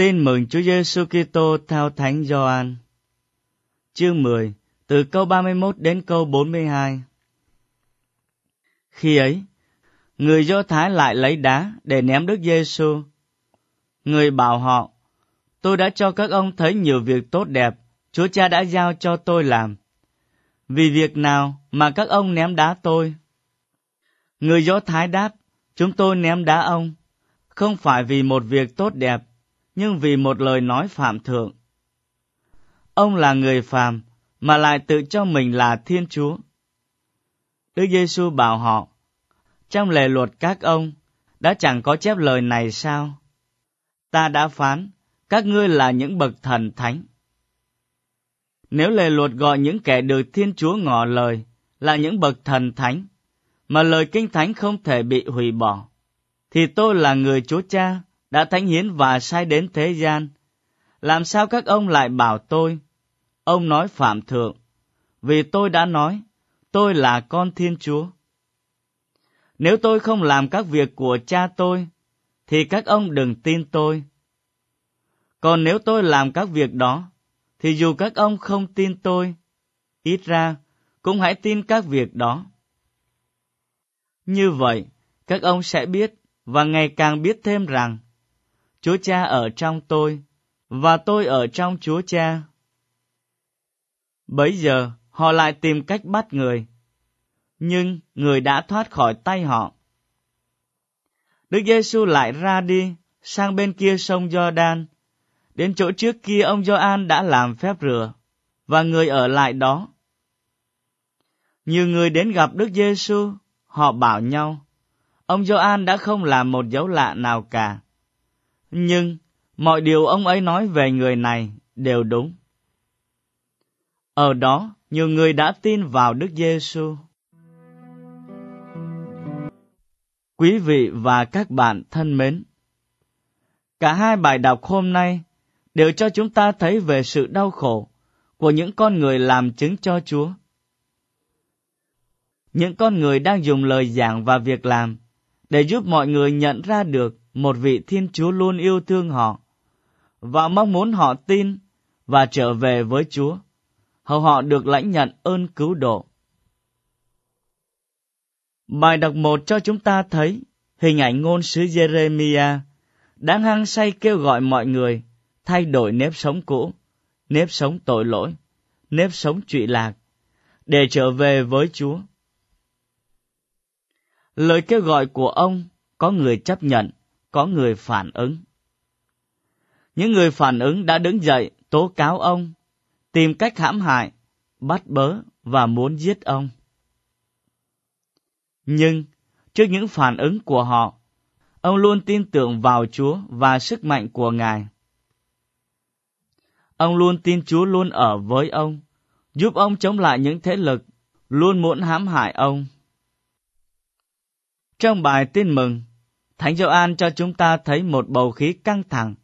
Tin mừng Chúa Giêsu Kitô theo Thánh Gioan. Chương 10, từ câu 31 đến câu 42. Khi ấy, người Do Thái lại lấy đá để ném Đức Giêsu. Người bảo họ: Tôi đã cho các ông thấy nhiều việc tốt đẹp, Chúa Cha đã giao cho tôi làm. Vì việc nào mà các ông ném đá tôi? Người Do Thái đáp: Chúng tôi ném đá ông, không phải vì một việc tốt đẹp nhưng vì một lời nói phạm thượng. Ông là người phàm mà lại tự cho mình là Thiên Chúa. Đức Giêsu bảo họ, trong lề luật các ông đã chẳng có chép lời này sao? Ta đã phán, các ngươi là những bậc thần thánh. Nếu lề luật gọi những kẻ được Thiên Chúa ngỏ lời là những bậc thần thánh, mà lời kinh thánh không thể bị hủy bỏ, thì tôi là người Chúa Cha đã thánh hiến và sai đến thế gian. Làm sao các ông lại bảo tôi? Ông nói phạm thượng, vì tôi đã nói, tôi là con Thiên Chúa. Nếu tôi không làm các việc của cha tôi, thì các ông đừng tin tôi. Còn nếu tôi làm các việc đó, thì dù các ông không tin tôi, ít ra cũng hãy tin các việc đó. Như vậy, các ông sẽ biết và ngày càng biết thêm rằng Chúa Cha ở trong tôi, và tôi ở trong Chúa Cha. Bấy giờ, họ lại tìm cách bắt người, nhưng người đã thoát khỏi tay họ. Đức Giêsu lại ra đi sang bên kia sông Giođan, đến chỗ trước kia ông Gioan đã làm phép rửa, và người ở lại đó. Nhiều người đến gặp Đức Giêsu, họ bảo nhau, ông Gioan đã không làm một dấu lạ nào cả nhưng mọi điều ông ấy nói về người này đều đúng. Ở đó, nhiều người đã tin vào Đức Giêsu. Quý vị và các bạn thân mến, cả hai bài đọc hôm nay đều cho chúng ta thấy về sự đau khổ của những con người làm chứng cho Chúa. Những con người đang dùng lời giảng và việc làm để giúp mọi người nhận ra được một vị Thiên Chúa luôn yêu thương họ và mong muốn họ tin và trở về với Chúa, hầu họ được lãnh nhận ơn cứu độ. Bài đọc một cho chúng ta thấy hình ảnh ngôn sứ Jeremiah đang hăng say kêu gọi mọi người thay đổi nếp sống cũ, nếp sống tội lỗi, nếp sống trụy lạc, để trở về với Chúa. Lời kêu gọi của ông có người chấp nhận, có người phản ứng. Những người phản ứng đã đứng dậy tố cáo ông, tìm cách hãm hại, bắt bớ và muốn giết ông. Nhưng, trước những phản ứng của họ, ông luôn tin tưởng vào Chúa và sức mạnh của Ngài. Ông luôn tin Chúa luôn ở với ông, giúp ông chống lại những thế lực luôn muốn hãm hại ông. Trong bài tin mừng, Thánh Gioan cho chúng ta thấy một bầu khí căng thẳng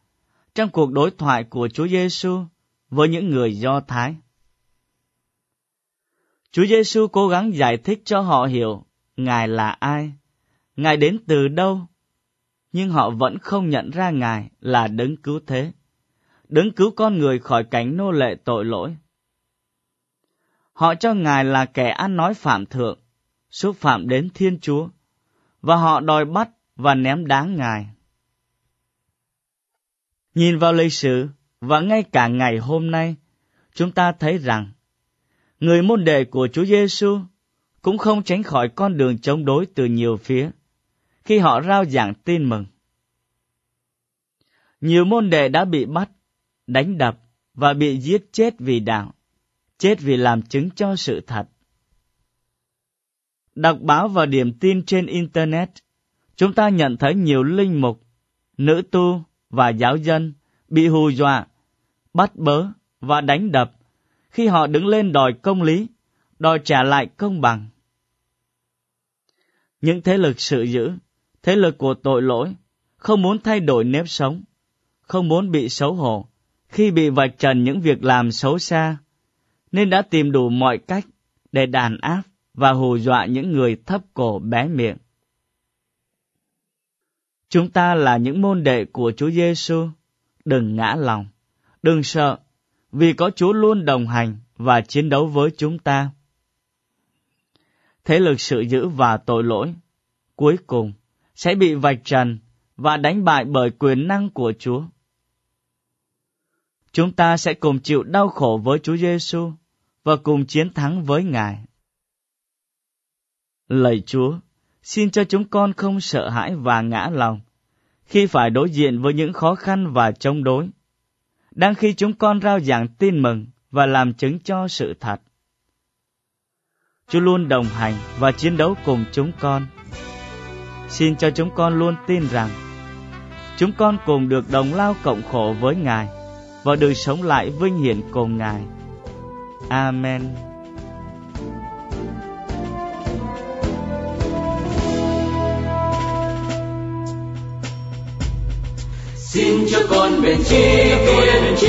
trong cuộc đối thoại của Chúa Giêsu với những người Do Thái. Chúa Giêsu cố gắng giải thích cho họ hiểu Ngài là ai, Ngài đến từ đâu, nhưng họ vẫn không nhận ra Ngài là đấng cứu thế, đấng cứu con người khỏi cảnh nô lệ tội lỗi. Họ cho Ngài là kẻ ăn nói phạm thượng, xúc phạm đến Thiên Chúa, và họ đòi bắt và ném đá Ngài. Nhìn vào lịch sử và ngay cả ngày hôm nay, chúng ta thấy rằng người môn đệ của Chúa Giêsu cũng không tránh khỏi con đường chống đối từ nhiều phía khi họ rao giảng tin mừng. Nhiều môn đệ đã bị bắt, đánh đập và bị giết chết vì đạo, chết vì làm chứng cho sự thật. Đọc báo và điểm tin trên Internet chúng ta nhận thấy nhiều linh mục, nữ tu và giáo dân bị hù dọa, bắt bớ và đánh đập khi họ đứng lên đòi công lý, đòi trả lại công bằng. Những thế lực sự dữ, thế lực của tội lỗi, không muốn thay đổi nếp sống, không muốn bị xấu hổ khi bị vạch trần những việc làm xấu xa, nên đã tìm đủ mọi cách để đàn áp và hù dọa những người thấp cổ bé miệng. Chúng ta là những môn đệ của Chúa Giêsu, đừng ngã lòng, đừng sợ, vì có Chúa luôn đồng hành và chiến đấu với chúng ta. Thế lực sự dữ và tội lỗi, cuối cùng, sẽ bị vạch trần và đánh bại bởi quyền năng của Chúa. Chúng ta sẽ cùng chịu đau khổ với Chúa Giêsu và cùng chiến thắng với Ngài. Lạy Chúa, xin cho chúng con không sợ hãi và ngã lòng, khi phải đối diện với những khó khăn và chống đối. Đang khi chúng con rao giảng tin mừng và làm chứng cho sự thật. Chúa luôn đồng hành và chiến đấu cùng chúng con. Xin cho chúng con luôn tin rằng, chúng con cùng được đồng lao cộng khổ với Ngài và được sống lại vinh hiển cùng Ngài. Amen. Xin cho con bền chi kiên trì